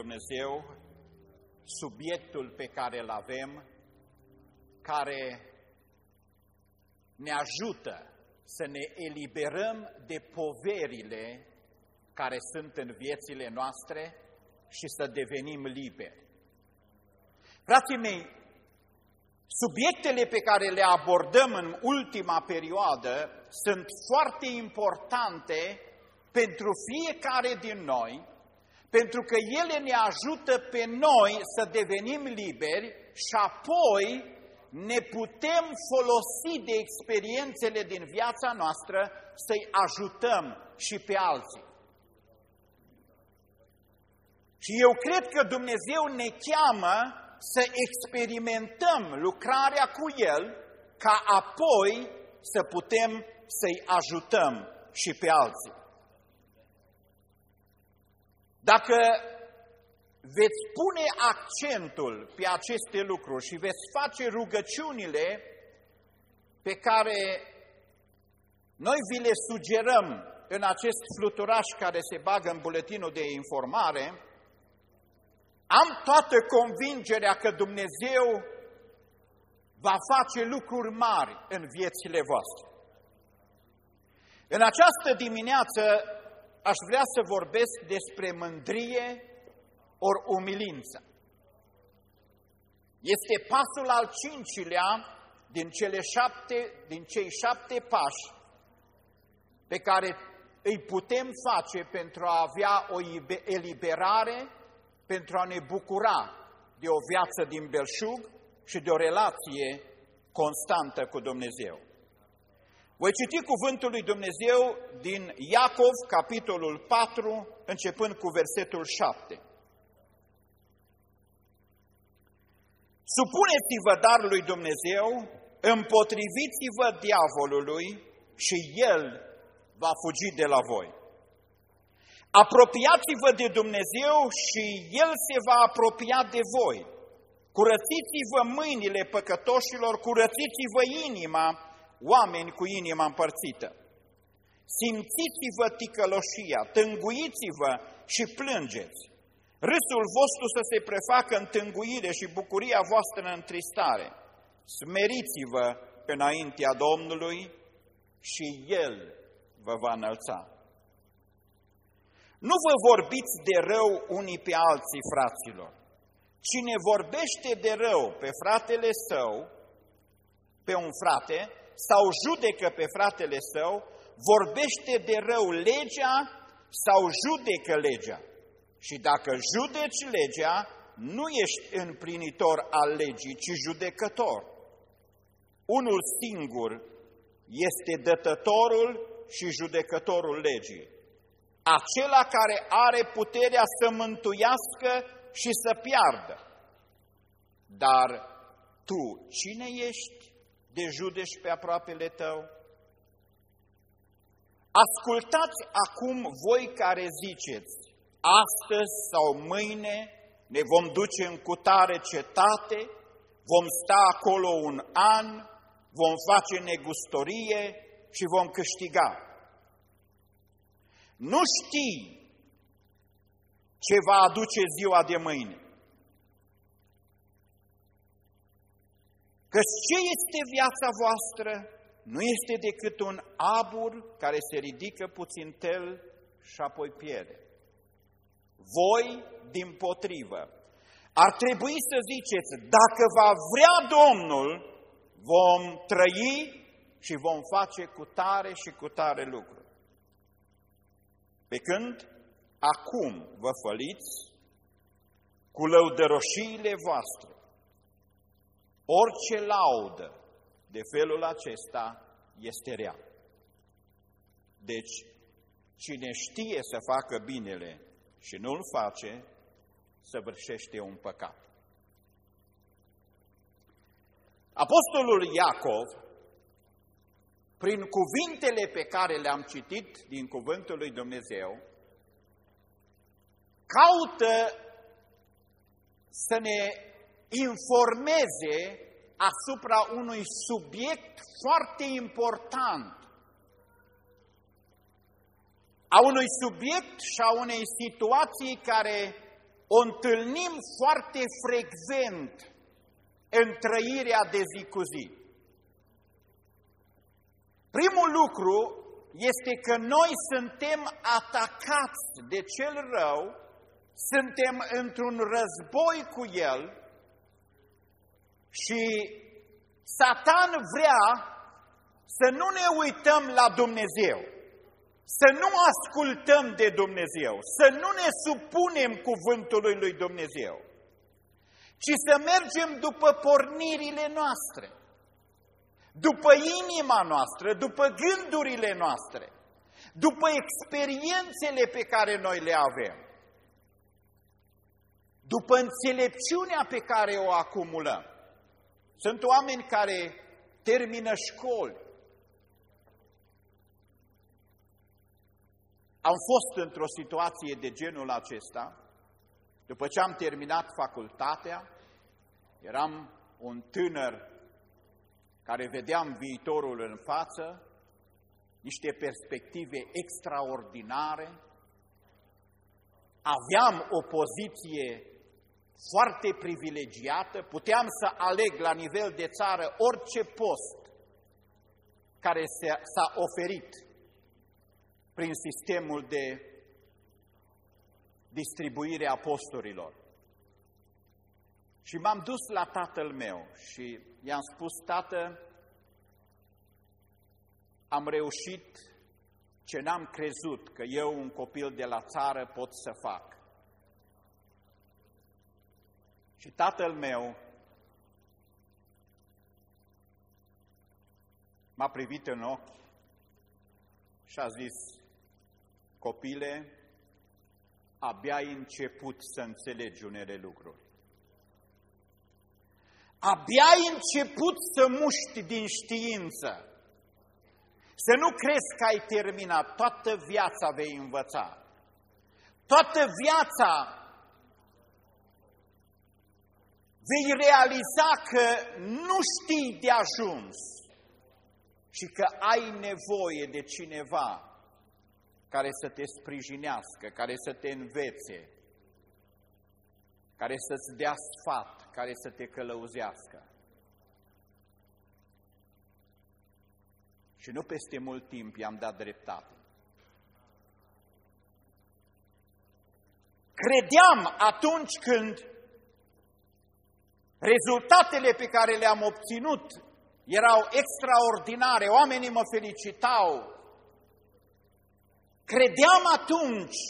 Dumnezeu subiectul pe care îl avem, care ne ajută să ne eliberăm de poverile care sunt în viețile noastre și să devenim liberi. Frații mei, subiectele pe care le abordăm în ultima perioadă sunt foarte importante pentru fiecare din noi, pentru că ele ne ajută pe noi să devenim liberi și apoi ne putem folosi de experiențele din viața noastră să-i ajutăm și pe alții. Și eu cred că Dumnezeu ne cheamă să experimentăm lucrarea cu El, ca apoi să putem să-i ajutăm și pe alții. Dacă veți pune accentul pe aceste lucruri și veți face rugăciunile pe care noi vi le sugerăm în acest fluturaș care se bagă în buletinul de informare, am toată convingerea că Dumnezeu va face lucruri mari în viețile voastre. În această dimineață aș vrea să vorbesc despre mândrie ori umilință. Este pasul al cincilea din, cele șapte, din cei șapte pași pe care îi putem face pentru a avea o eliberare, pentru a ne bucura de o viață din belșug și de o relație constantă cu Dumnezeu. Voi citi cuvântul lui Dumnezeu din Iacov, capitolul 4, începând cu versetul 7. Supuneți-vă dar lui Dumnezeu, împotriviți-vă diavolului și el va fugi de la voi. Apropiați-vă de Dumnezeu și El se va apropia de voi. Curățiți-vă mâinile păcătoșilor, curățiți-vă inima, oameni cu inima împărțită. Simțiți-vă ticăloșia, tânguiți-vă și plângeți. Râsul vostru să se prefacă în tânguire și bucuria voastră în tristare. Smeriți-vă înaintea Domnului și El vă va înălța. Nu vă vorbiți de rău unii pe alții, fraților. Cine vorbește de rău pe fratele său, pe un frate, sau judecă pe fratele său, vorbește de rău legea sau judecă legea. Și dacă judeci legea, nu ești împlinitor al legii, ci judecător. Unul singur este dătătorul și judecătorul legii acela care are puterea să mântuiască și să piardă. Dar tu cine ești de judești pe aproapele tău? Ascultați acum voi care ziceți, astăzi sau mâine ne vom duce în cutare cetate, vom sta acolo un an, vom face negustorie și vom câștiga. Nu știi ce va aduce ziua de mâine. Că ce este viața voastră nu este decât un abur care se ridică puțin tel și apoi pierde. Voi, din potrivă, ar trebui să ziceți, dacă va vrea Domnul, vom trăi și vom face cu tare și cu tare lucru. Pe când acum vă făliți cu lăudăroșiile voastre. Orice laudă de felul acesta este rea. Deci, cine știe să facă binele și nu-l face, săvârșește un păcat. Apostolul Iacov prin cuvintele pe care le-am citit din cuvântul lui Dumnezeu, caută să ne informeze asupra unui subiect foarte important, a unui subiect și a unei situații care o întâlnim foarte frecvent în trăirea de zi cu zi. Primul lucru este că noi suntem atacați de cel rău, suntem într-un război cu el și Satan vrea să nu ne uităm la Dumnezeu, să nu ascultăm de Dumnezeu, să nu ne supunem cuvântului lui Dumnezeu, ci să mergem după pornirile noastre, după inima noastră, după gândurile noastre, după experiențele pe care noi le avem, după înțelepciunea pe care o acumulăm. Sunt oameni care termină școli, Am fost într-o situație de genul acesta, după ce am terminat facultatea, eram un tânăr care vedeam viitorul în față, niște perspective extraordinare, aveam o poziție foarte privilegiată, puteam să aleg la nivel de țară orice post care s-a oferit prin sistemul de distribuire a posturilor. Și m-am dus la tatăl meu și i-am spus, tată, am reușit ce n-am crezut că eu, un copil de la țară, pot să fac. Și tatăl meu m-a privit în ochi și a zis, Copile, abia ai început să înțelegi unele lucruri. Abia ai început să muști din știință. Să nu crezi că ai terminat, toată viața vei învăța. Toată viața vei realiza că nu știi de ajuns și că ai nevoie de cineva care să te sprijinească, care să te învețe, care să-ți dea sfat, care să te călăuzească. Și nu peste mult timp i-am dat dreptate. Credeam atunci când rezultatele pe care le-am obținut erau extraordinare, oamenii mă felicitau, Credeam atunci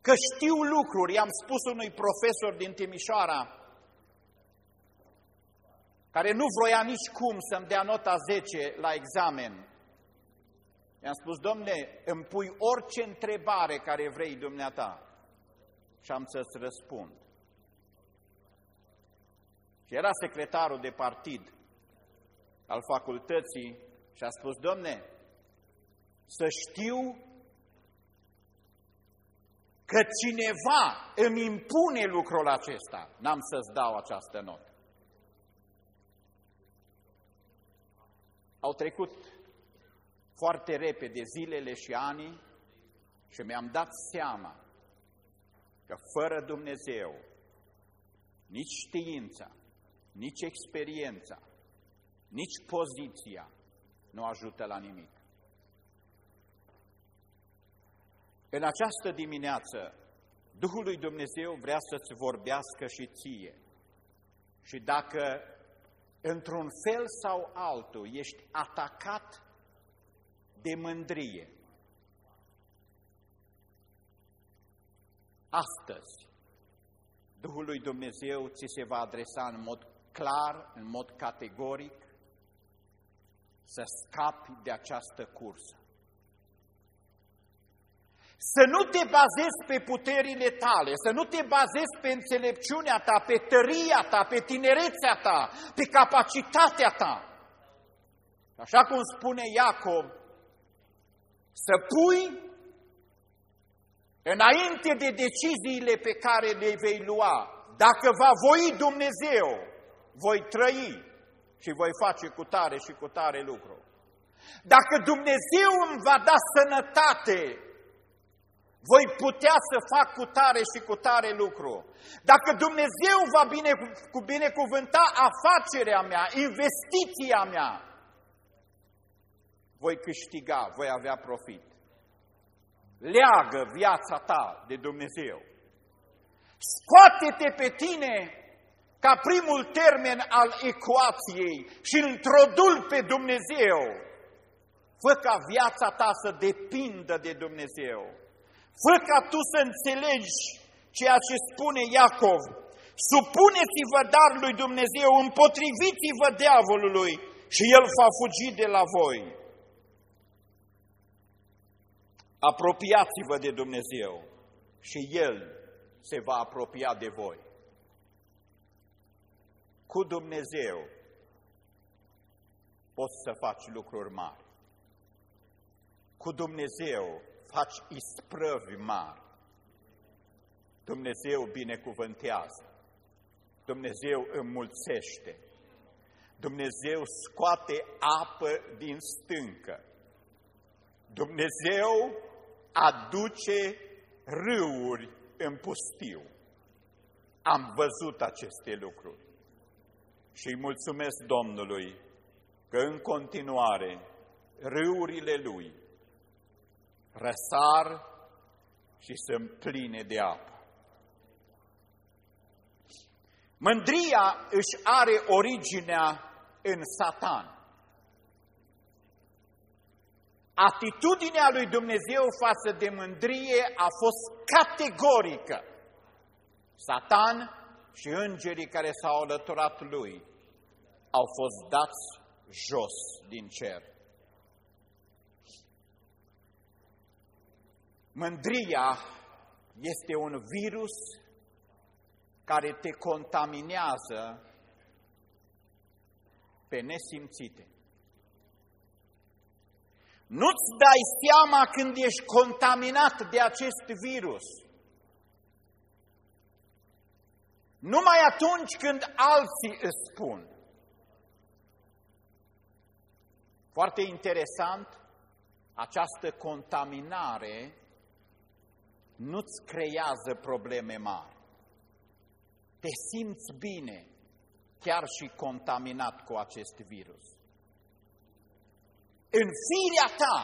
că știu lucruri. I-am spus unui profesor din Timișoara, care nu vroia nici cum să-mi dea nota 10 la examen. I-am spus, domne, îmi pui orice întrebare care vrei dumneata și am să-ți răspund. Și era secretarul de partid al facultății și a spus, domne, să știu că cineva îmi impune lucrul acesta, n-am să-ți dau această notă. Au trecut foarte repede zilele și anii și mi-am dat seama că fără Dumnezeu nici știința, nici experiența, nici poziția nu ajută la nimic. În această dimineață, Duhul lui Dumnezeu vrea să-ți vorbească și ție. Și dacă într-un fel sau altul ești atacat de mândrie, astăzi Duhul lui Dumnezeu ți se va adresa în mod clar, în mod categoric, să scapi de această cursă. Să nu te bazezi pe puterile tale, să nu te bazezi pe înțelepciunea ta, pe tăria ta, pe tinerețea ta, pe capacitatea ta. Așa cum spune Iacob, să pui înainte de deciziile pe care le vei lua, dacă va voi Dumnezeu, voi trăi și voi face cu tare și cu tare lucru. Dacă Dumnezeu îmi va da sănătate, voi putea să fac cu tare și cu tare lucru. Dacă Dumnezeu va bine, cu binecuvânta afacerea mea, investiția mea, voi câștiga, voi avea profit. Leagă viața ta de Dumnezeu. Scoate-te pe tine ca primul termen al ecuației și introdul pe Dumnezeu. Fă ca viața ta să depindă de Dumnezeu. Fă ca tu să înțelegi ceea ce spune Iacov. Supuneți-vă dar lui Dumnezeu, împotriviți-vă diavolului și el va fugi de la voi. Apropiați-vă de Dumnezeu și El se va apropia de voi. Cu Dumnezeu poți să faci lucruri mari. Cu Dumnezeu faci isprăvi mari. Dumnezeu binecuvântează. Dumnezeu înmulțește. Dumnezeu scoate apă din stâncă. Dumnezeu aduce râuri în pustiu. Am văzut aceste lucruri și îi mulțumesc Domnului că în continuare râurile Lui răsar și sunt pline de apă. Mândria își are originea în Satan. Atitudinea lui Dumnezeu față de mândrie a fost categorică. Satan și îngerii care s-au alăturat lui au fost dați jos din cer. Mândria este un virus care te contaminează pe nesimțite. Nu-ți dai seama când ești contaminat de acest virus. Numai atunci când alții îți spun. Foarte interesant, această contaminare nu-ți creează probleme mari. Te simți bine, chiar și contaminat cu acest virus. În firea ta,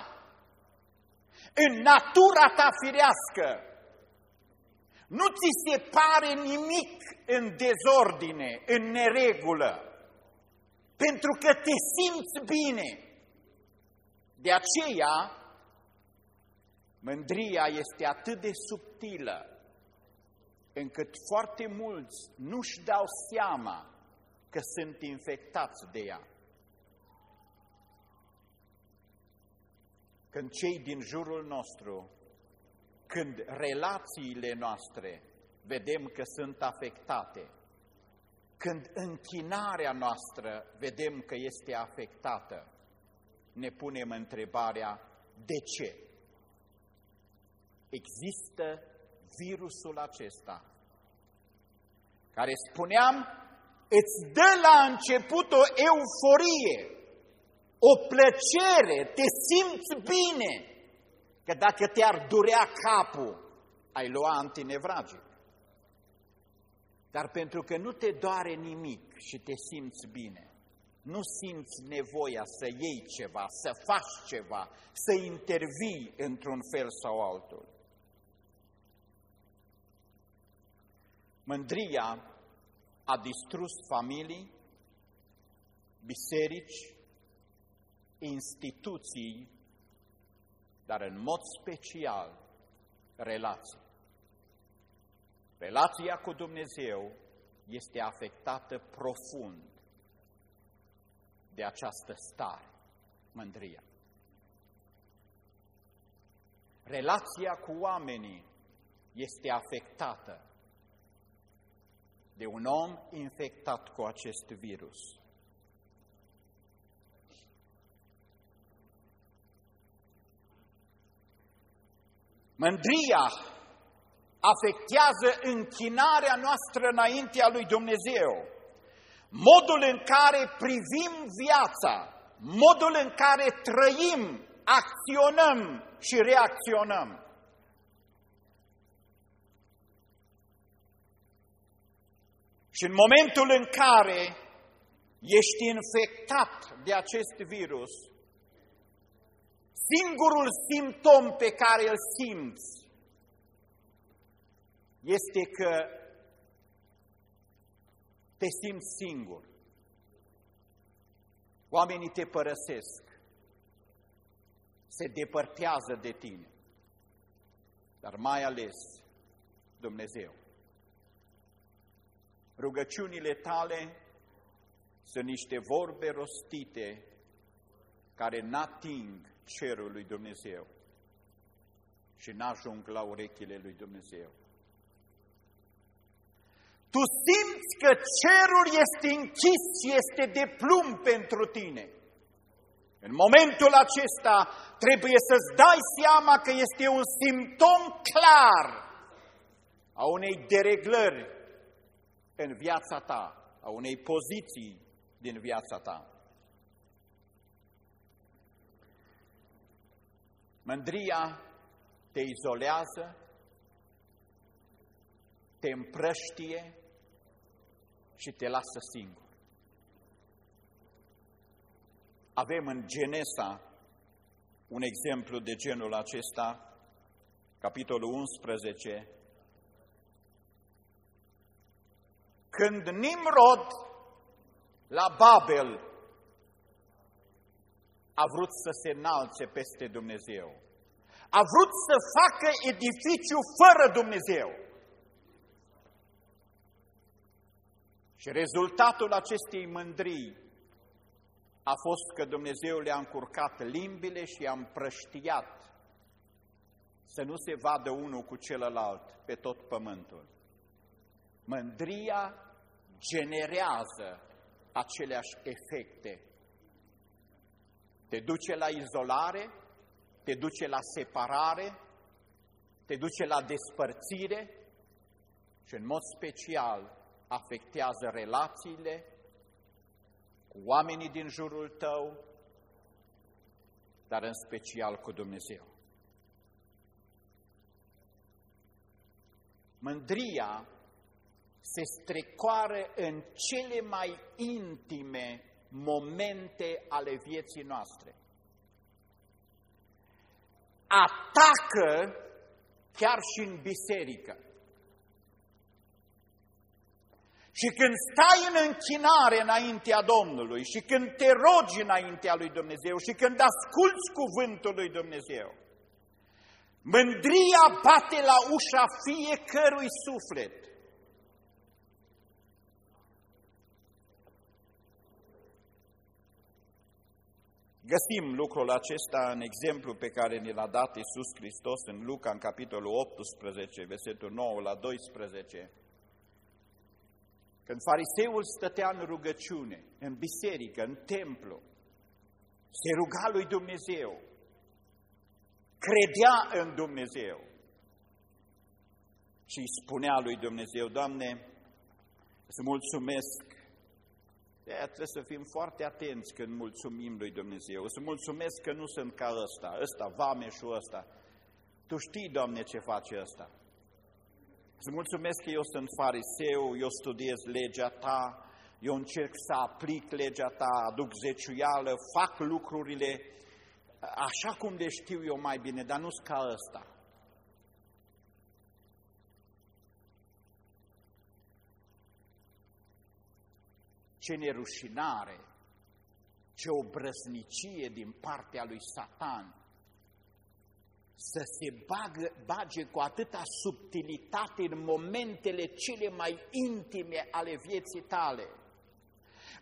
în natura ta firească, nu ți se pare nimic în dezordine, în neregulă, pentru că te simți bine. De aceea, Mândria este atât de subtilă încât foarte mulți nu-și dau seama că sunt infectați de ea. Când cei din jurul nostru, când relațiile noastre vedem că sunt afectate, când închinarea noastră vedem că este afectată, ne punem întrebarea de ce? există virusul acesta, care spuneam, îți dă la început o euforie, o plăcere, te simți bine, că dacă te-ar durea capul, ai lua antinevragic. Dar pentru că nu te doare nimic și te simți bine, nu simți nevoia să iei ceva, să faci ceva, să intervii într-un fel sau altul. Mândria a distrus familii, biserici, instituții, dar în mod special relații. Relația cu Dumnezeu este afectată profund de această stare, mândria. Relația cu oamenii este afectată de un om infectat cu acest virus. Mândria afectează închinarea noastră înaintea lui Dumnezeu. Modul în care privim viața, modul în care trăim, acționăm și reacționăm. Și în momentul în care ești infectat de acest virus, singurul simptom pe care îl simți este că te simți singur. Oamenii te părăsesc, se depărtează de tine, dar mai ales Dumnezeu. Rugăciunile tale sunt niște vorbe rostite care n-ating cerul lui Dumnezeu și n-ajung la urechile lui Dumnezeu. Tu simți că cerul este închis și este de plumb pentru tine. În momentul acesta trebuie să-ți dai seama că este un simptom clar a unei dereglări în viața ta, a unei poziții din viața ta. Mândria te izolează, te împrăștie și te lasă singur. Avem în Genesa un exemplu de genul acesta, capitolul 11, când Nimrod la Babel a vrut să se înalțe peste Dumnezeu. A vrut să facă edificiu fără Dumnezeu. Și rezultatul acestei mândrii a fost că Dumnezeu le-a încurcat limbile și i-a împrăștiat să nu se vadă unul cu celălalt pe tot pământul. Mândria generează aceleași efecte. Te duce la izolare, te duce la separare, te duce la despărțire și în mod special afectează relațiile cu oamenii din jurul tău, dar în special cu Dumnezeu. Mândria se strecoară în cele mai intime momente ale vieții noastre. Atacă chiar și în biserică. Și când stai în închinare înaintea Domnului și când te rogi înaintea lui Dumnezeu și când asculți cuvântul lui Dumnezeu, mândria bate la ușa fiecărui suflet. Găsim lucrul acesta în exemplu pe care ne l-a dat Iisus Hristos în Luca, în capitolul 18, versetul 9 la 12, când fariseul stătea în rugăciune, în biserică, în templu, se ruga lui Dumnezeu, credea în Dumnezeu. Și îi spunea lui Dumnezeu, Doamne, să mulțumesc de aia trebuie să fim foarte atenți când mulțumim lui Dumnezeu. Să mulțumesc că nu sunt ca ăsta, ăsta, vameșul ăsta. Tu știi, Doamne, ce face ăsta. Îți mulțumesc că eu sunt fariseu, eu studiez legea ta, eu încerc să aplic legea ta, aduc zeciuială, fac lucrurile așa cum le știu eu mai bine, dar nu-s ca ăsta. Ce nerușinare, ce obrăznicie din partea lui Satan să se bagă, bage cu atâta subtilitate în momentele cele mai intime ale vieții tale.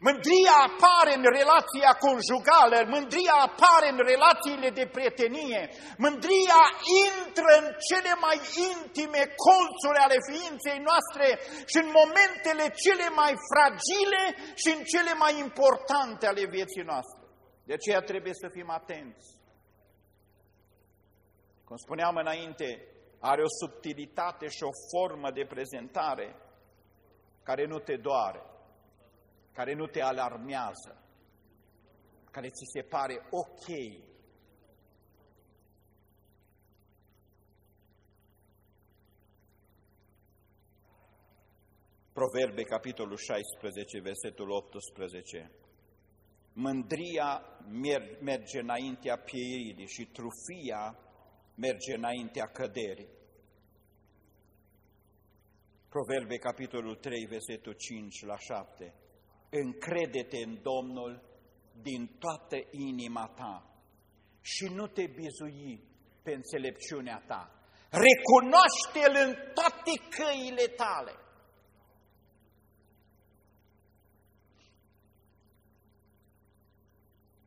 Mândria apare în relația conjugală, mândria apare în relațiile de prietenie, mândria intră în cele mai intime colțuri ale ființei noastre și în momentele cele mai fragile și în cele mai importante ale vieții noastre. De aceea trebuie să fim atenți. Cum spuneam înainte, are o subtilitate și o formă de prezentare care nu te doare, care nu te alarmează, care ți se pare ok. Proverbe, capitolul 16, versetul 18. Mândria merge înaintea pieirii și trufia merge înaintea căderii. Proverbe, capitolul 3, versetul 5 la 7. Încrede-te în Domnul din toată inima ta și nu te bizui pe înțelepciunea ta. Recunoaște-L în toate căile tale.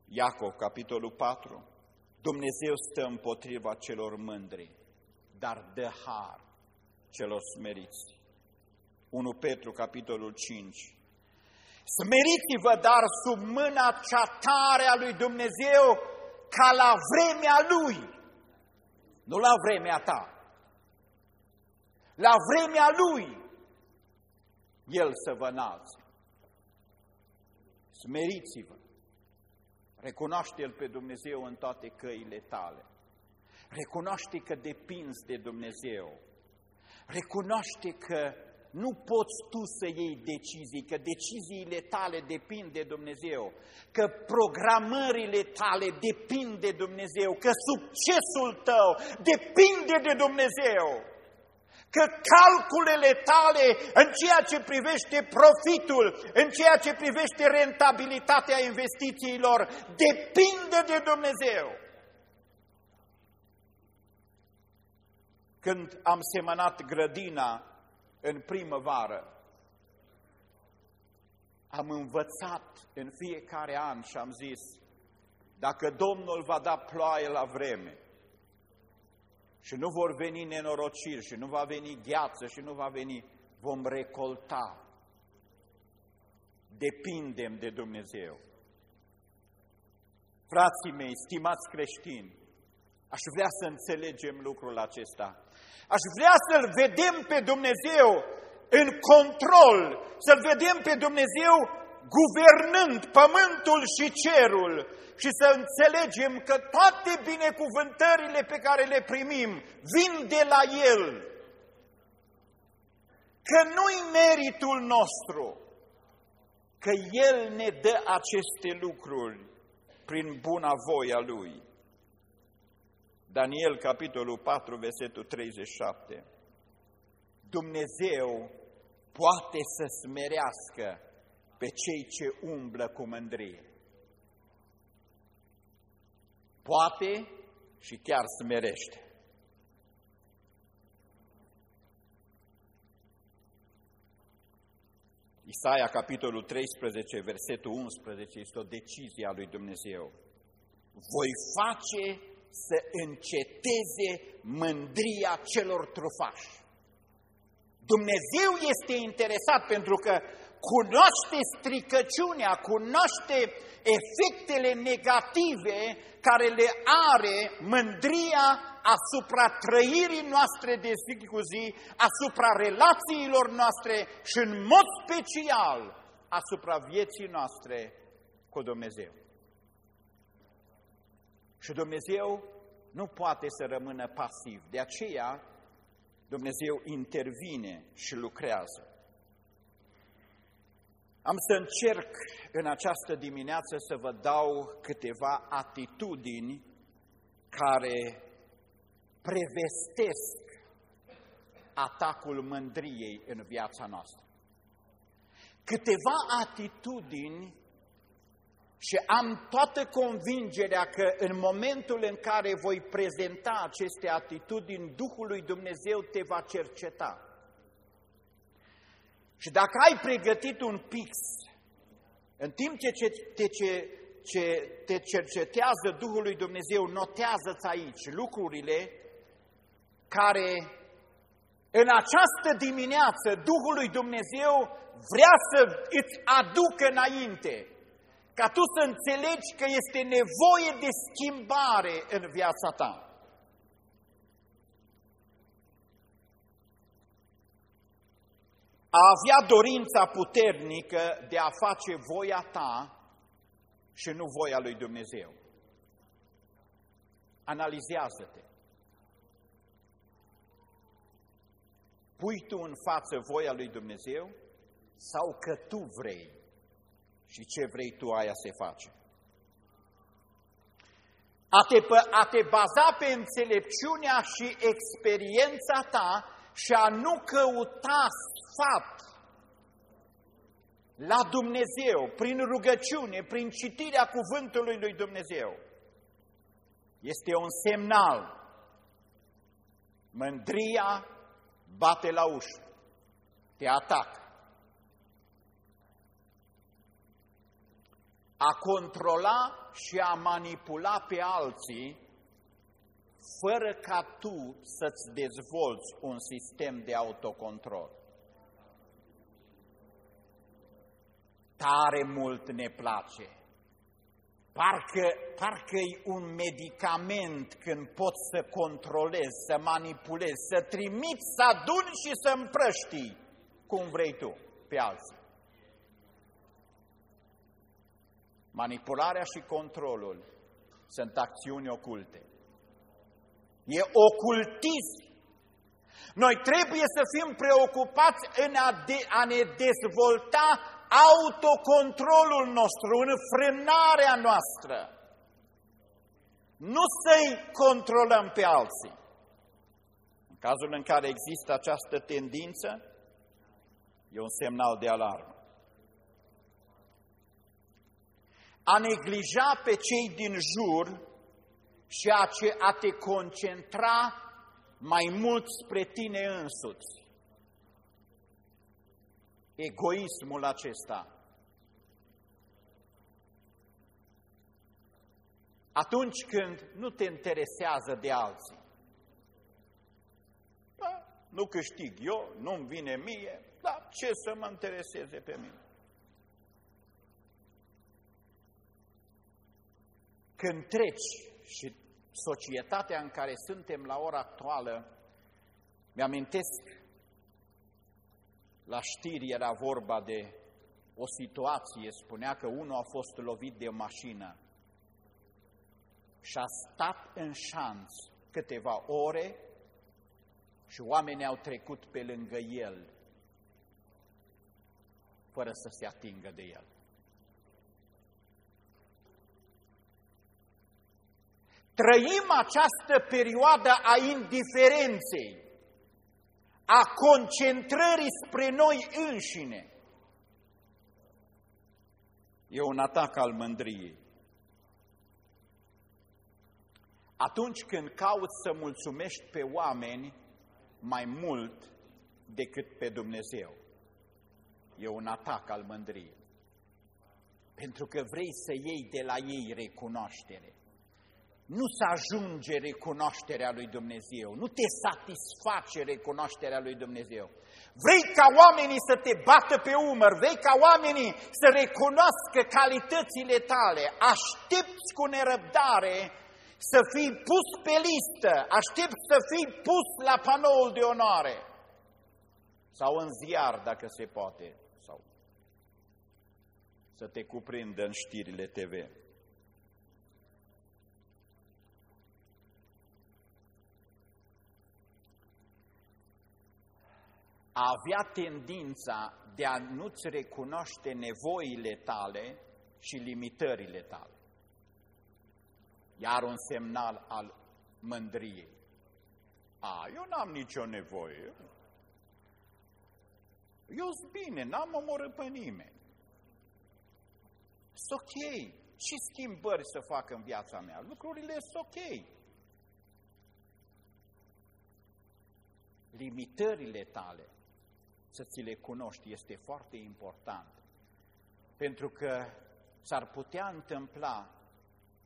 Iacov, capitolul 4. Dumnezeu stă împotriva celor mândri, dar dă har celor smeriți. 1 Petru, capitolul 5. Smeriți-vă dar sub mâna cea tare a lui Dumnezeu ca la vremea Lui, nu la vremea ta. La vremea Lui El să vă înalțe. Smeriți-vă. Recunoaște-L pe Dumnezeu în toate căile tale. Recunoaște că depinzi de Dumnezeu. Recunoaște că nu poți tu să iei decizii, că deciziile tale depind de Dumnezeu, că programările tale depind de Dumnezeu, că succesul tău depinde de Dumnezeu, că calculele tale în ceea ce privește profitul, în ceea ce privește rentabilitatea investițiilor, depinde de Dumnezeu. Când am semănat grădina în primăvară, am învățat în fiecare an și am zis, dacă Domnul va da ploaie la vreme și nu vor veni nenorociri și nu va veni gheață și nu va veni, vom recolta. Depindem de Dumnezeu. Frații mei, stimați creștini, aș vrea să înțelegem lucrul acesta. Aș vrea să-L vedem pe Dumnezeu în control, să-L vedem pe Dumnezeu guvernând pământul și cerul și să înțelegem că toate binecuvântările pe care le primim vin de la El. Că nu-i meritul nostru, că El ne dă aceste lucruri prin buna voia Lui. Daniel, capitolul 4, versetul 37. Dumnezeu poate să smerească pe cei ce umblă cu mândrie. Poate și chiar smerește. Isaia, capitolul 13, versetul 11, este o decizie a lui Dumnezeu. Voi face să înceteze mândria celor trufași. Dumnezeu este interesat pentru că cunoaște stricăciunea, cunoaște efectele negative care le are mândria asupra trăirii noastre de zi cu zi, asupra relațiilor noastre și în mod special asupra vieții noastre cu Dumnezeu. Și Dumnezeu nu poate să rămână pasiv. De aceea, Dumnezeu intervine și lucrează. Am să încerc în această dimineață să vă dau câteva atitudini care prevestesc atacul mândriei în viața noastră. Câteva atitudini și am toată convingerea că în momentul în care voi prezenta aceste atitudini, Duhul lui Dumnezeu te va cerceta. Și dacă ai pregătit un pix, în timp ce te, ce, ce te cercetează Duhul lui Dumnezeu, notează-ți aici lucrurile care în această dimineață Duhul lui Dumnezeu vrea să îți aducă înainte ca tu să înțelegi că este nevoie de schimbare în viața ta. A avea dorința puternică de a face voia ta și nu voia lui Dumnezeu. Analizează-te. Pui tu în față voia lui Dumnezeu sau că tu vrei și ce vrei tu aia se face. A te, a te baza pe înțelepciunea și experiența ta și a nu căuta sfat la Dumnezeu, prin rugăciune, prin citirea cuvântului lui Dumnezeu. Este un semnal. Mândria bate la ușă, te atacă. A controla și a manipula pe alții fără ca tu să-ți dezvolți un sistem de autocontrol. Tare mult ne place Parcă, parcă e un medicament când poți să controlezi, să manipulezi, să trimiți, să aduni și să împrăștii cum vrei tu pe alții. Manipularea și controlul sunt acțiuni oculte. E ocultism. Noi trebuie să fim preocupați în a, de, a ne dezvolta autocontrolul nostru, în frânarea noastră. Nu să-i controlăm pe alții. În cazul în care există această tendință, e un semnal de alarmă. A neglija pe cei din jur și a, ce, a te concentra mai mult spre tine însuți egoismul acesta. Atunci când nu te interesează de alții, da, nu câștig eu, nu-mi vine mie, dar ce să mă intereseze pe mine? Când treci și societatea în care suntem la ora actuală, mi-amintesc la știri era vorba de o situație, spunea că unul a fost lovit de mașină și a stat în șanț câteva ore și oamenii au trecut pe lângă el fără să se atingă de el. Trăim această perioadă a indiferenței a concentrării spre noi înșine. E un atac al mândriei. Atunci când cauți să mulțumești pe oameni mai mult decât pe Dumnezeu, e un atac al mândriei. Pentru că vrei să iei de la ei recunoaștere nu se ajunge recunoașterea lui Dumnezeu, nu te satisface recunoașterea lui Dumnezeu. Vrei ca oamenii să te bată pe umăr, vrei ca oamenii să recunoască calitățile tale, aștepți cu nerăbdare să fii pus pe listă, aștepți să fii pus la panoul de onoare sau în ziar, dacă se poate, sau să te cuprindă în știrile TV. A avea tendința de a nu-ți recunoaște nevoile tale și limitările tale. Iar un semnal al mândriei. A, eu n-am nicio nevoie. Eu sunt bine, n-am omorât pe nimeni. Sunt ok. Ce schimbări să fac în viața mea? Lucrurile sunt ok. Limitările tale să ți le cunoști este foarte important. Pentru că s-ar putea întâmpla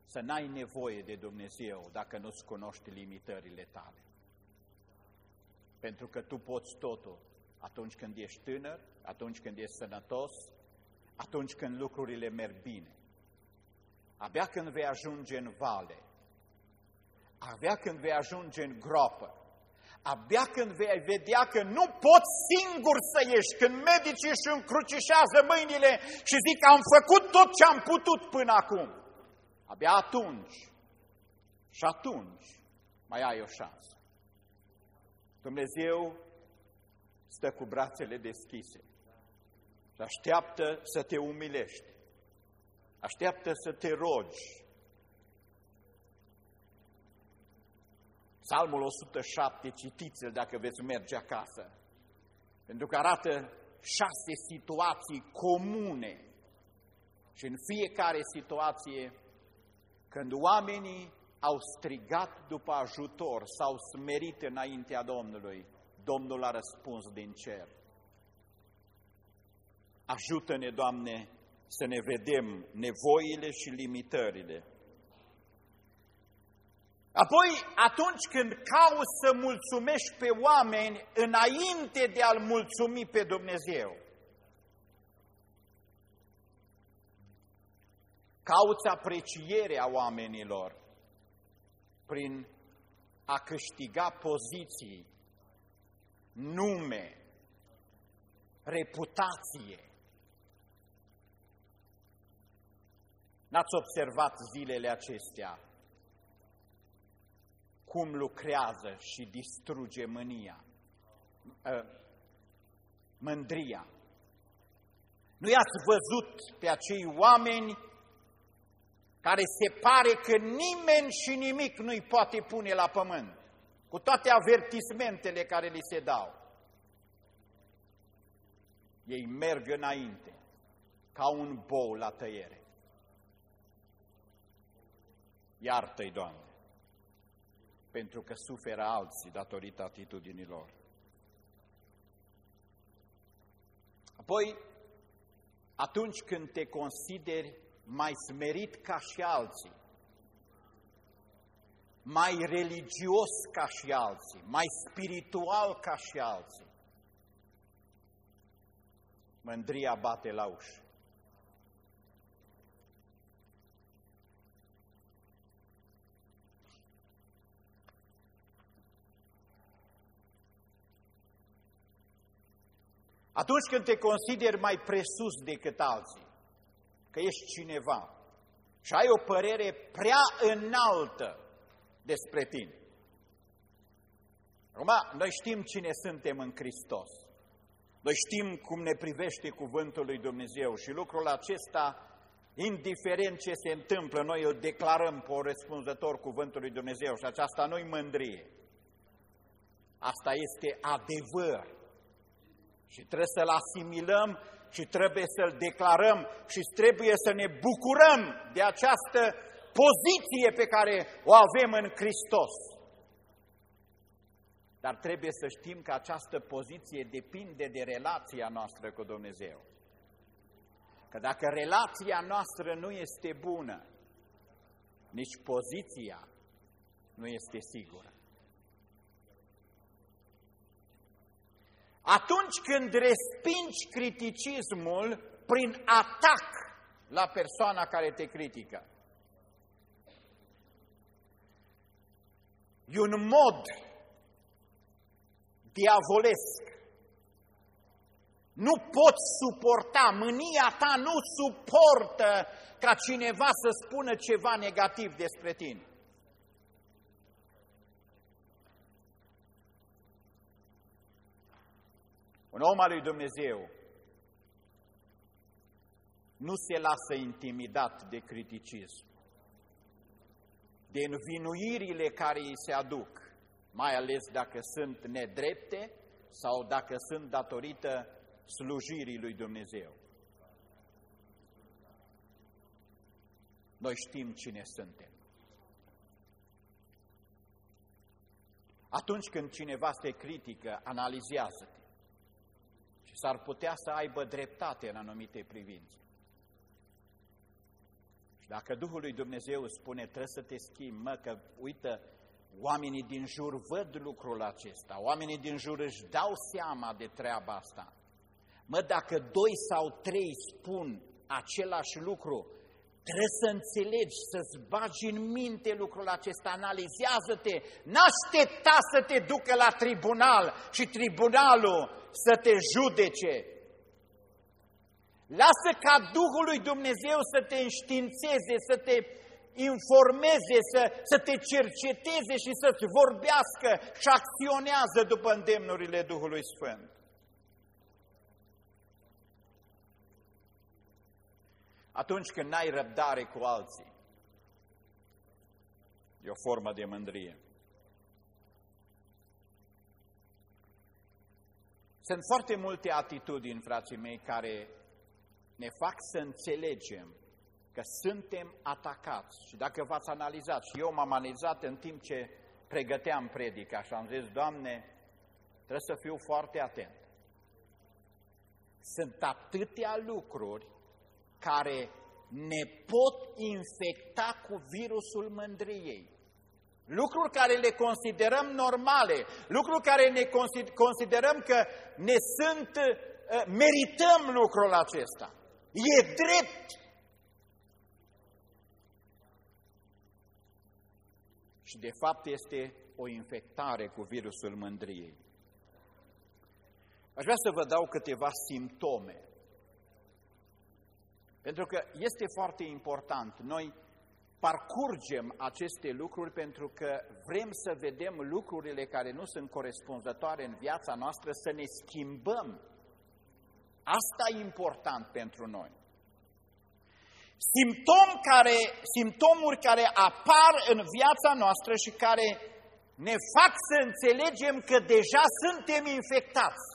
să n-ai nevoie de Dumnezeu dacă nu-ți cunoști limitările tale. Pentru că tu poți totul atunci când ești tânăr, atunci când ești sănătos, atunci când lucrurile merg bine. Abia când vei ajunge în vale, abia când vei ajunge în groapă, Abia când vei vedea că nu poți singur să ieși, când medicii își încrucișează mâinile și zic am făcut tot ce am putut până acum. Abia atunci și atunci mai ai o șansă. Dumnezeu stă cu brațele deschise. Și așteaptă să te umilești. Așteaptă să te rogi. Psalmul 107, citiți-l dacă veți merge acasă, pentru că arată șase situații comune și în fiecare situație, când oamenii au strigat după ajutor, s-au smerit înaintea Domnului, Domnul a răspuns din cer. Ajută-ne, Doamne, să ne vedem nevoile și limitările. Apoi, atunci când cauți să mulțumești pe oameni înainte de a-L mulțumi pe Dumnezeu, cauți aprecierea oamenilor prin a câștiga poziții, nume, reputație. N-ați observat zilele acestea cum lucrează și distruge mânia, ă, mândria. Nu i-ați văzut pe acei oameni care se pare că nimeni și nimic nu-i poate pune la pământ, cu toate avertismentele care li se dau. Ei merg înainte, ca un bou la tăiere. Iartă-i, Doamne, pentru că suferă alții datorită atitudinilor. Apoi, atunci când te consideri mai smerit ca și alții, mai religios ca și alții, mai spiritual ca și alții, mândria bate la ușă. Atunci când te consideri mai presus decât alții, că ești cineva și ai o părere prea înaltă despre tine. Acum, noi știm cine suntem în Hristos. Noi știm cum ne privește cuvântul lui Dumnezeu și lucrul acesta, indiferent ce se întâmplă, noi o declarăm pe răspunzător cuvântul lui Dumnezeu și aceasta nu-i mândrie. Asta este adevăr. Și trebuie să-l asimilăm și trebuie să-l declarăm și trebuie să ne bucurăm de această poziție pe care o avem în Hristos. Dar trebuie să știm că această poziție depinde de relația noastră cu Dumnezeu. Că dacă relația noastră nu este bună, nici poziția nu este sigură. Atunci când respingi criticismul prin atac la persoana care te critică. E un mod diavolesc. Nu poți suporta, mânia ta nu suportă ca cineva să spună ceva negativ despre tine. Un om al lui Dumnezeu nu se lasă intimidat de criticism, de învinuirile care îi se aduc, mai ales dacă sunt nedrepte sau dacă sunt datorită slujirii lui Dumnezeu. Noi știm cine suntem. Atunci când cineva te critică, analizează-te și s-ar putea să aibă dreptate în anumite privințe. Și dacă Duhul lui Dumnezeu spune, trebuie să te schimbi, mă, că uite, oamenii din jur văd lucrul acesta, oamenii din jur își dau seama de treaba asta. Mă, dacă doi sau trei spun același lucru, trebuie să înțelegi, să-ți bagi în minte lucrul acesta, analizează-te, n-aștepta să te ducă la tribunal și tribunalul să te judece. Lasă ca Duhul lui Dumnezeu să te înștiințeze, să te informeze, să, să te cerceteze și să-ți vorbească și acționează după îndemnurile Duhului Sfânt. atunci când n-ai răbdare cu alții. E o formă de mândrie. Sunt foarte multe atitudini, frații mei, care ne fac să înțelegem că suntem atacați. Și dacă v-ați analizat, și eu m-am analizat în timp ce pregăteam predica și am zis, Doamne, trebuie să fiu foarte atent. Sunt atâtea lucruri care ne pot infecta cu virusul mândriei. Lucruri care le considerăm normale, lucruri care ne considerăm că ne sunt, uh, merităm lucrul acesta. E drept. Și de fapt este o infectare cu virusul mândriei. Aș vrea să vă dau câteva simptome. Pentru că este foarte important. Noi parcurgem aceste lucruri pentru că vrem să vedem lucrurile care nu sunt corespunzătoare în viața noastră, să ne schimbăm. Asta e important pentru noi. Simptom care, simptomuri care apar în viața noastră și care ne fac să înțelegem că deja suntem infectați.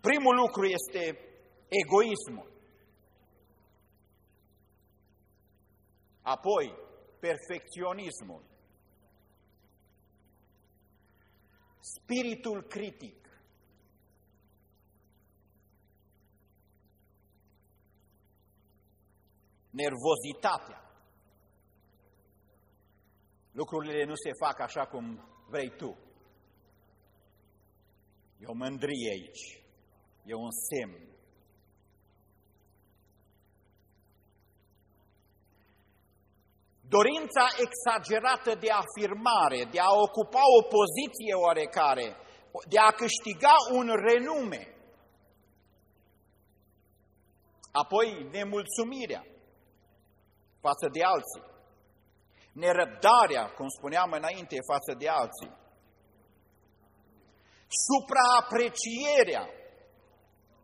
Primul lucru este egoismul. Apoi, perfecționismul. Spiritul critic. Nervozitatea. Lucrurile nu se fac așa cum vrei tu. E o mândrie aici. E un semn. Dorința exagerată de afirmare, de a ocupa o poziție oarecare, de a câștiga un renume. Apoi nemulțumirea față de alții. Nerăbdarea, cum spuneam înainte, față de alții. Supraaprecierea,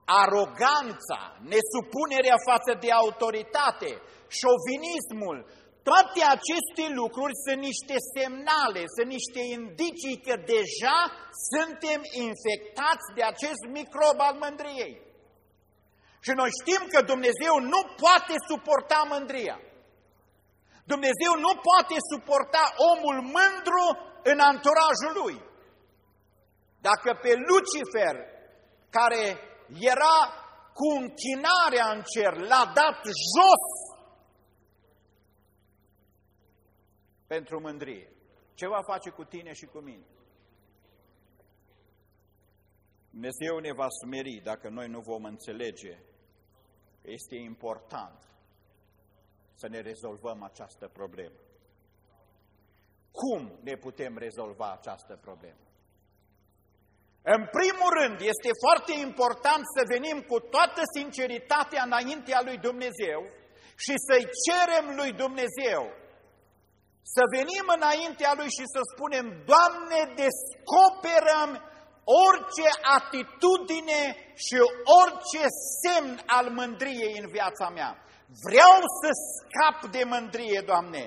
aroganța, nesupunerea față de autoritate, șovinismul, toate aceste lucruri sunt niște semnale, sunt niște indicii că deja suntem infectați de acest microb al mândriei. Și noi știm că Dumnezeu nu poate suporta mândria. Dumnezeu nu poate suporta omul mândru în anturajul lui. Dacă pe Lucifer, care era cu închinarea în cer, l-a dat jos pentru mândrie. Ce va face cu tine și cu mine? Dumnezeu ne va smeri dacă noi nu vom înțelege că este important să ne rezolvăm această problemă. Cum ne putem rezolva această problemă? În primul rând, este foarte important să venim cu toată sinceritatea înaintea lui Dumnezeu și să-i cerem lui Dumnezeu să venim înaintea Lui și să spunem, Doamne, descoperăm orice atitudine și orice semn al mândriei în viața mea. Vreau să scap de mândrie, Doamne.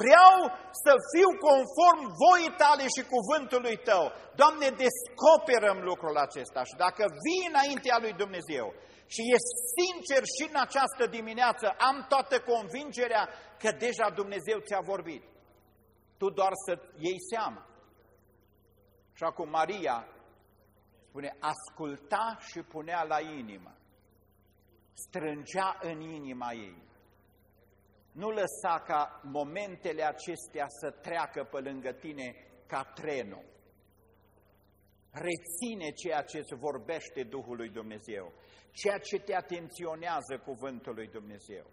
Vreau să fiu conform voii Tale și cuvântului Tău. Doamne, descoperăm lucrul acesta și dacă vii înaintea lui Dumnezeu și e sincer și în această dimineață, am toată convingerea că deja Dumnezeu ți-a vorbit tu doar să iei seama. Și acum Maria spune, asculta și punea la inimă. Strângea în inima ei. Nu lăsa ca momentele acestea să treacă pe lângă tine ca trenul. Reține ceea ce îți vorbește Duhul lui Dumnezeu, ceea ce te atenționează cuvântul lui Dumnezeu.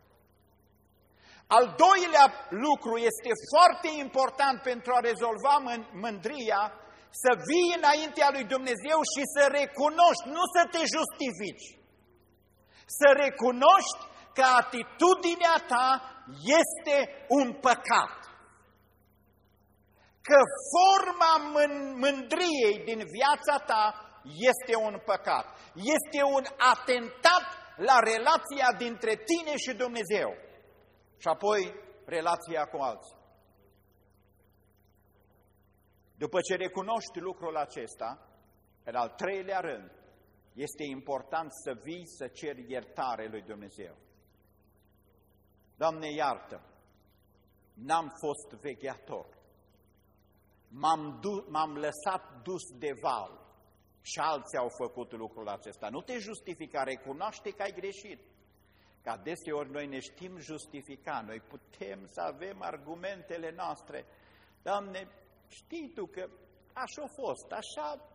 Al doilea lucru este foarte important pentru a rezolva mândria, să vii înaintea lui Dumnezeu și să recunoști, nu să te justifici, să recunoști că atitudinea ta este un păcat. Că forma mândriei din viața ta este un păcat. Este un atentat la relația dintre tine și Dumnezeu. Și apoi relația cu alții. După ce recunoști lucrul acesta, în al treilea rând, este important să vii să ceri iertare lui Dumnezeu. Doamne, iartă, n-am fost vegheator, m-am, lăsat dus de val și alții au făcut lucrul acesta. Nu te justifica, recunoaște că ai greșit. Că deseori noi ne știm justifica, noi putem să avem argumentele noastre. Doamne, știi Tu că așa a fost, așa...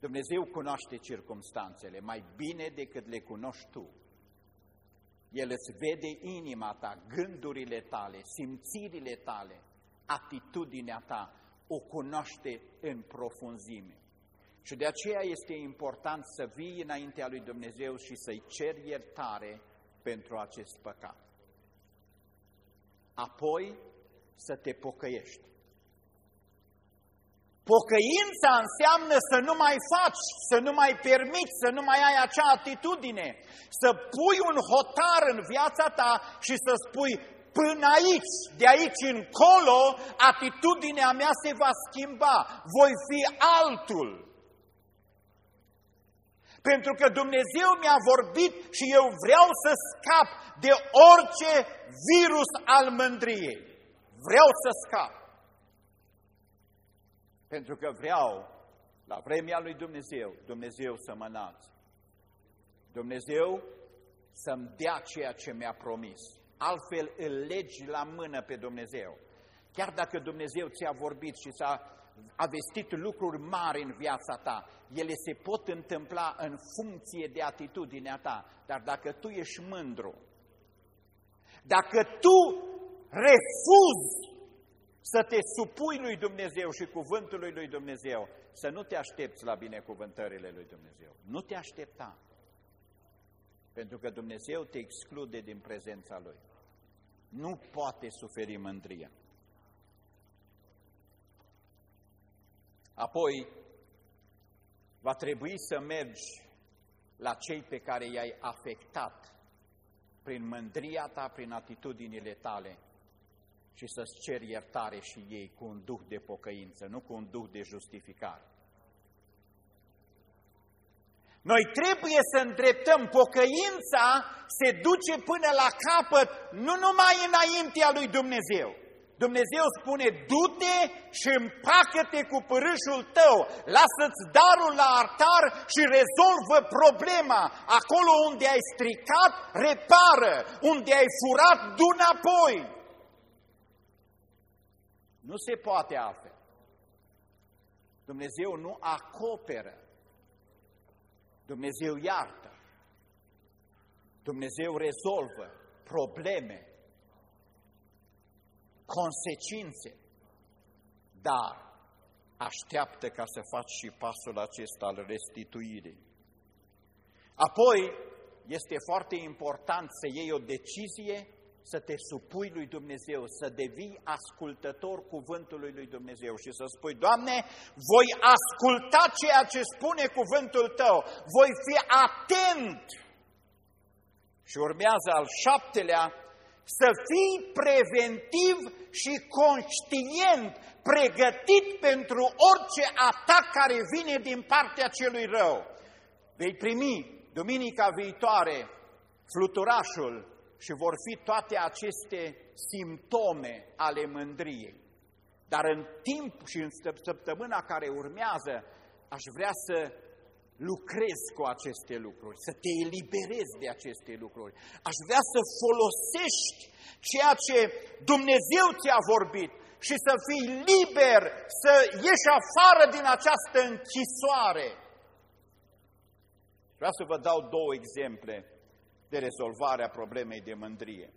Dumnezeu cunoaște circumstanțele mai bine decât le cunoști tu. El îți vede inima ta, gândurile tale, simțirile tale, atitudinea ta, o cunoaște în profunzime. Și de aceea este important să vii înaintea lui Dumnezeu și să-i ceri iertare pentru acest păcat. Apoi să te pocăiești. Pocăința înseamnă să nu mai faci, să nu mai permiți, să nu mai ai acea atitudine, să pui un hotar în viața ta și să spui, până aici, de aici încolo, atitudinea mea se va schimba, voi fi altul. Pentru că Dumnezeu mi-a vorbit și eu vreau să scap de orice virus al mândriei. Vreau să scap. Pentru că vreau, la vremea lui Dumnezeu, Dumnezeu să mă înalțe. Dumnezeu să-mi dea ceea ce mi-a promis. Altfel îl legi la mână pe Dumnezeu. Chiar dacă Dumnezeu ți-a vorbit și s-a a vestit lucruri mari în viața ta, ele se pot întâmpla în funcție de atitudinea ta, dar dacă tu ești mândru, dacă tu refuzi să te supui lui Dumnezeu și cuvântului lui Dumnezeu, să nu te aștepți la binecuvântările lui Dumnezeu. Nu te aștepta. Pentru că Dumnezeu te exclude din prezența Lui. Nu poate suferi mândria. Apoi, va trebui să mergi la cei pe care i-ai afectat prin mândria ta, prin atitudinile tale și să-ți ceri iertare și ei cu un duh de pocăință, nu cu un duh de justificare. Noi trebuie să îndreptăm pocăința, se duce până la capăt, nu numai înaintea lui Dumnezeu. Dumnezeu spune, du-te și împacă-te cu părâșul tău, lasă-ți darul la altar și rezolvă problema. Acolo unde ai stricat, repară, unde ai furat, du înapoi. Nu se poate altfel. Dumnezeu nu acoperă. Dumnezeu iartă. Dumnezeu rezolvă probleme, consecințe, dar așteaptă ca să faci și pasul acesta al restituirii. Apoi, este foarte important să iei o decizie să te supui lui Dumnezeu, să devii ascultător cuvântului lui Dumnezeu și să spui, Doamne, voi asculta ceea ce spune cuvântul Tău, voi fi atent. Și urmează al șaptelea, să fii preventiv și conștient, pregătit pentru orice atac care vine din partea celui rău. Vei primi duminica viitoare fluturașul și vor fi toate aceste simptome ale mândriei. Dar în timp și în săptămâna care urmează, aș vrea să lucrez cu aceste lucruri, să te eliberezi de aceste lucruri. Aș vrea să folosești ceea ce Dumnezeu ți-a vorbit și să fii liber, să ieși afară din această închisoare. Vreau să vă dau două exemple de rezolvare a problemei de mândrie.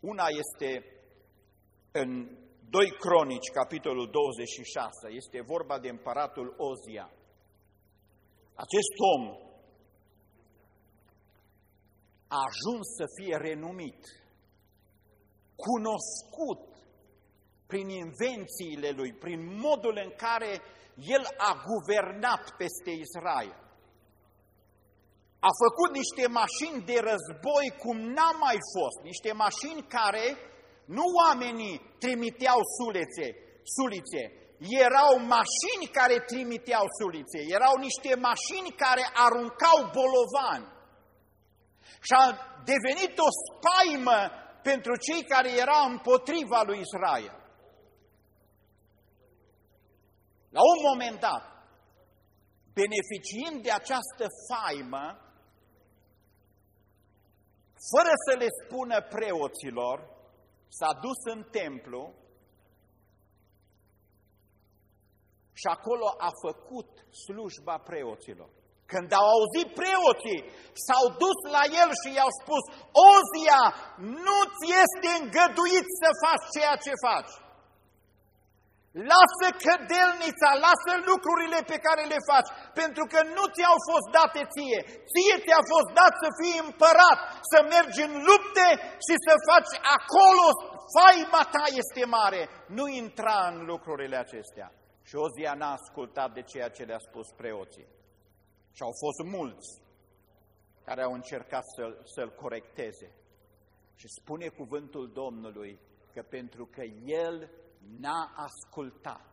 Una este în 2 Cronici, capitolul 26, este vorba de împăratul Ozia. Acest om a ajuns să fie renumit, cunoscut prin invențiile lui, prin modul în care el a guvernat peste Israel. A făcut niște mașini de război cum n-a mai fost, niște mașini care nu oamenii trimiteau sulețe, sulițe, erau mașini care trimiteau sulițe, erau niște mașini care aruncau bolovani. Și a devenit o spaimă pentru cei care erau împotriva lui Israel. La un moment dat, beneficiind de această faimă, fără să le spună preoților, s-a dus în templu și acolo a făcut slujba preoților. Când au auzit preoții, s-au dus la el și i-au spus, Ozia, nu-ți este îngăduit să faci ceea ce faci. Lasă cădelnița, lasă lucrurile pe care le faci, pentru că nu ți-au fost date ție. Ție ți-a fost dat să fii împărat, să mergi în lupte și să faci acolo, faima ta este mare. Nu intra în lucrurile acestea. Și Ozia n-a ascultat de ceea ce le-a spus preoții. Și au fost mulți care au încercat să-l să, -l, corecteze. Și spune cuvântul Domnului că pentru că el n-a ascultat,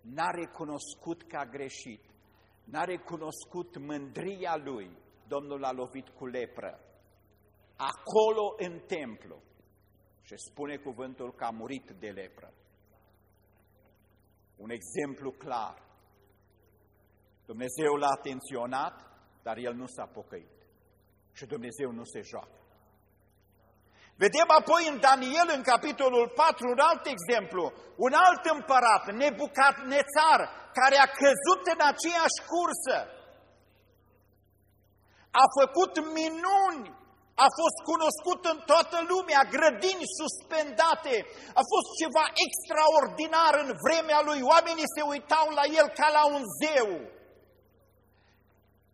n-a recunoscut că a greșit, n-a recunoscut mândria lui, Domnul l-a lovit cu lepră. Acolo în templu. Și spune cuvântul că a murit de lepră. Un exemplu clar. Dumnezeu l-a atenționat, dar el nu s-a pocăit. Și Dumnezeu nu se joacă. Vedem apoi în Daniel, în capitolul 4, un alt exemplu, un alt împărat, Nebucat Nețar, care a căzut în aceeași cursă. A făcut minuni, a fost cunoscut în toată lumea, grădini suspendate, a fost ceva extraordinar în vremea lui, oamenii se uitau la el ca la un zeu.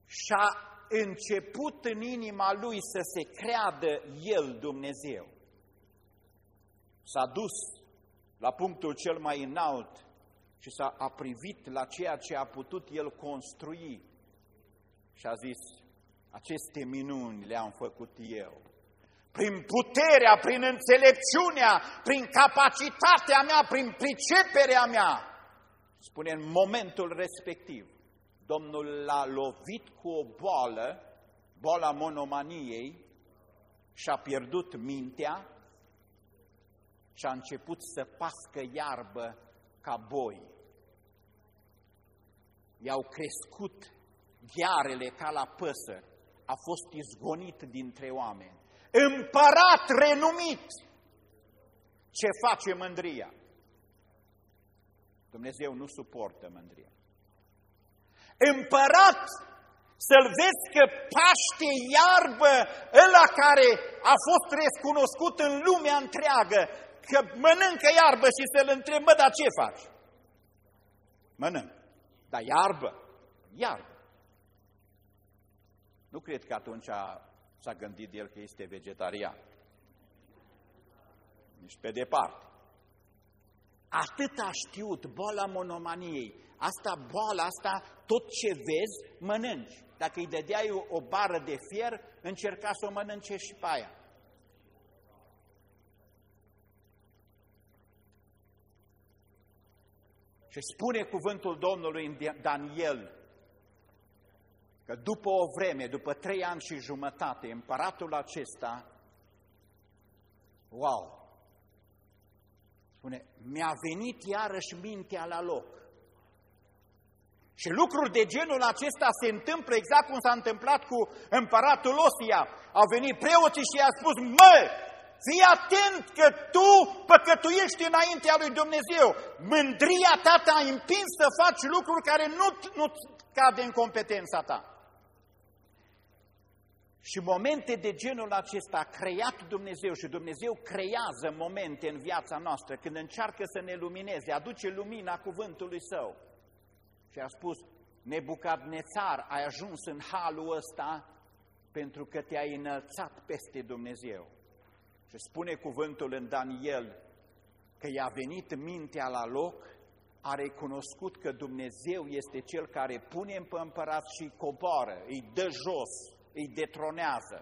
Și a început în inima lui să se creadă el Dumnezeu. S-a dus la punctul cel mai înalt și s-a a privit la ceea ce a putut el construi și a zis, aceste minuni le-am făcut eu. Prin puterea, prin înțelepciunea, prin capacitatea mea, prin priceperea mea. Spune în momentul respectiv, Domnul l-a lovit cu o boală, boala monomaniei, și a pierdut mintea și a început să pască iarbă ca boi. I-au crescut ghearele ca la păsări, a fost izgonit dintre oameni. Împărat renumit! Ce face mândria? Dumnezeu nu suportă mândria împărat, să-l vezi că paște iarbă ăla care a fost recunoscut în lumea întreagă, că mănâncă iarbă și să-l întreb, mă, dar ce faci? Mănânc. Dar iarbă? Iarbă. Nu cred că atunci s-a gândit el că este vegetarian. Nici pe departe. Atât a știut boala monomaniei. Asta, boala asta, tot ce vezi, mănânci. Dacă îi dădeai o, o bară de fier, încerca să o mănânce și pe aia. Și spune cuvântul Domnului în Daniel că după o vreme, după trei ani și jumătate, împăratul acesta, wow, Spune, mi-a venit iarăși mintea la loc. Și lucruri de genul acesta se întâmplă exact cum s-a întâmplat cu împăratul Osia. Au venit preoții și i-a spus, mă, fii atent că tu păcătuiești înaintea lui Dumnezeu. Mândria ta te-a împins să faci lucruri care nu, nu cade în competența ta. Și momente de genul acesta a creat Dumnezeu și Dumnezeu creează momente în viața noastră când încearcă să ne lumineze, aduce lumina cuvântului Său. Și a spus, Nebucadnețar, ai ajuns în halul ăsta pentru că te-ai înălțat peste Dumnezeu. Și spune cuvântul în Daniel că i-a venit mintea la loc, a recunoscut că Dumnezeu este Cel care pune pe împărat și coboară, îi dă jos, îi detronează.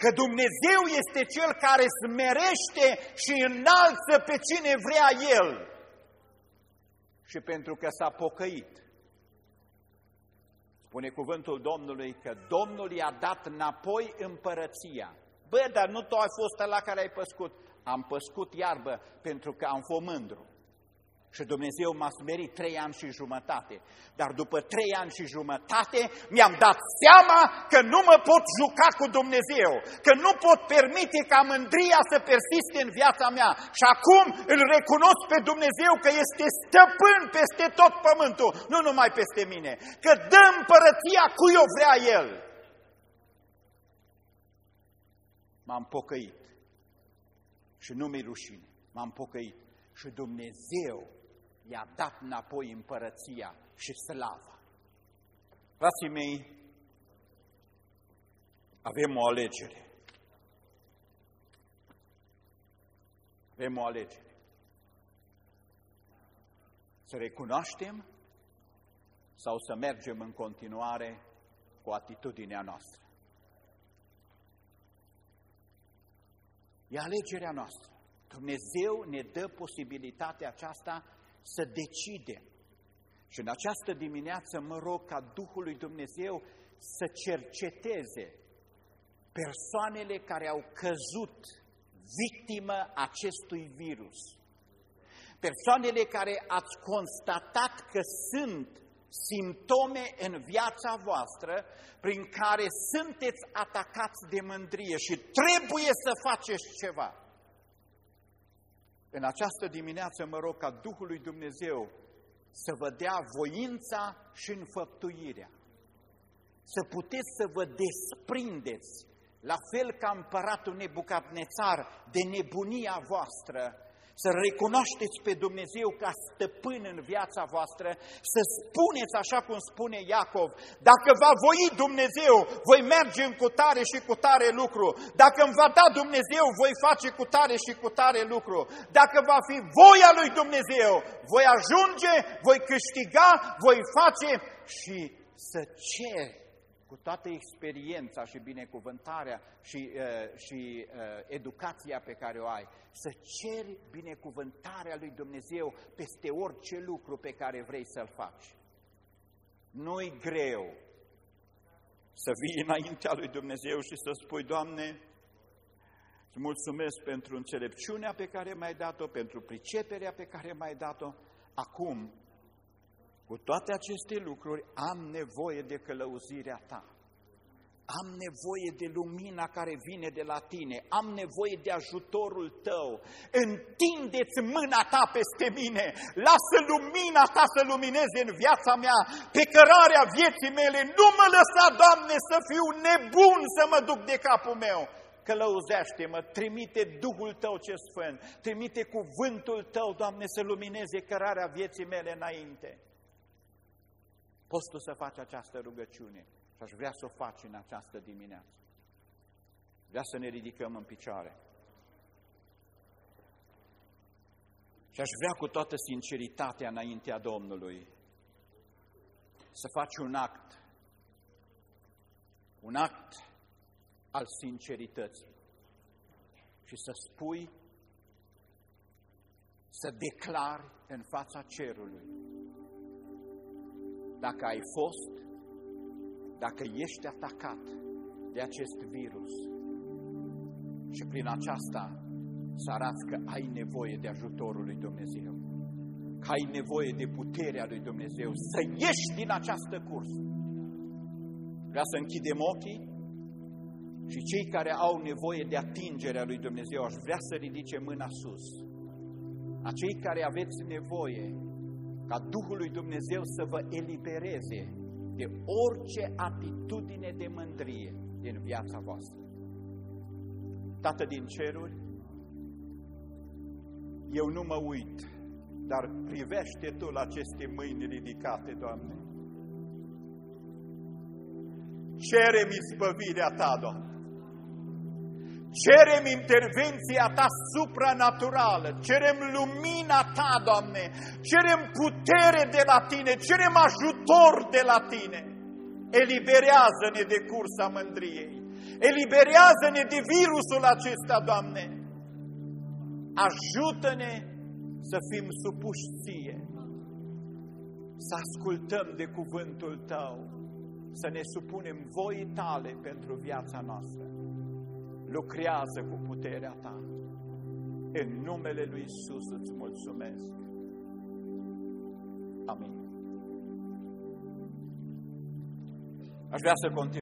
Că Dumnezeu este Cel care smerește și înalță pe cine vrea El. Și pentru că s-a pocăit, spune cuvântul Domnului că Domnul i-a dat înapoi împărăția. Bă, dar nu tu ai fost la care ai păscut. Am păscut iarbă pentru că am fost mândru. Și Dumnezeu m-a smerit trei ani și jumătate. Dar după trei ani și jumătate mi-am dat seama că nu mă pot juca cu Dumnezeu, că nu pot permite ca mândria să persiste în viața mea. Și acum îl recunosc pe Dumnezeu că este stăpân peste tot pământul, nu numai peste mine. Că dă împărăția cui o vrea El. M-am pocăit. Și nu mi rușine. M-am pocăit. Și Dumnezeu i-a dat înapoi împărăția și slava. Frații mei, avem o alegere. Avem o alegere. Să recunoaștem sau să mergem în continuare cu atitudinea noastră. E alegerea noastră. Dumnezeu ne dă posibilitatea aceasta să decidem. Și în această dimineață mă rog ca Duhul lui Dumnezeu să cerceteze persoanele care au căzut victimă acestui virus. Persoanele care ați constatat că sunt simptome în viața voastră prin care sunteți atacați de mândrie și trebuie să faceți ceva. În această dimineață mă rog ca Duhul lui Dumnezeu să vă dea voința și înfăptuirea. Să puteți să vă desprindeți, la fel ca împăratul Nebucadnețar, de nebunia voastră să recunoașteți pe Dumnezeu ca stăpân în viața voastră, să spuneți așa cum spune Iacov, dacă va voi Dumnezeu, voi merge în cutare și cu tare lucru, dacă îmi va da Dumnezeu, voi face cu tare și cu tare lucru, dacă va fi voia lui Dumnezeu, voi ajunge, voi câștiga, voi face și să cer cu toată experiența și binecuvântarea și, uh, și uh, educația pe care o ai, să ceri binecuvântarea lui Dumnezeu peste orice lucru pe care vrei să-l faci. Nu-i greu să vii înaintea lui Dumnezeu și să spui, Doamne, îți mulțumesc pentru înțelepciunea pe care mi-ai dat-o, pentru priceperea pe care mi-ai dat-o. Acum cu toate aceste lucruri am nevoie de călăuzirea ta. Am nevoie de lumina care vine de la tine, am nevoie de ajutorul tău. Întindeți mâna ta peste mine, lasă lumina ta să lumineze în viața mea, pe cărarea vieții mele. Nu mă lăsa, Doamne, să fiu nebun să mă duc de capul meu. Călăuzește-mă, trimite Duhul Tău ce Sfânt, trimite cuvântul Tău, Doamne, să lumineze cărarea vieții mele înainte. Poți tu să faci această rugăciune și aș vrea să o faci în această dimineață. Vrea să ne ridicăm în picioare. Și aș vrea cu toată sinceritatea înaintea Domnului să faci un act, un act al sincerității și să spui, să declari în fața cerului dacă ai fost, dacă ești atacat de acest virus și prin aceasta să arăți că ai nevoie de ajutorul lui Dumnezeu, că ai nevoie de puterea lui Dumnezeu, să ieși din această cursă. Vreau să închidem ochii și cei care au nevoie de atingerea lui Dumnezeu, aș vrea să ridice mâna sus. Acei care aveți nevoie ca Duhul lui Dumnezeu să vă elibereze de orice atitudine de mândrie din viața voastră. Tată din ceruri, eu nu mă uit, dar privește Tu la aceste mâini ridicate, Doamne. Cere-mi spăvirea Ta, Doamne. Cerem intervenția Ta supranaturală, cerem lumina Ta, Doamne, cerem putere de la Tine, cerem ajutor de la Tine. Eliberează-ne de cursa mândriei, eliberează-ne de virusul acesta, Doamne. Ajută-ne să fim supuși Ție, să ascultăm de cuvântul Tău, să ne supunem voii Tale pentru viața noastră lucrează cu puterea ta. În numele Lui Isus îți mulțumesc. Amin. Aș vrea să continui.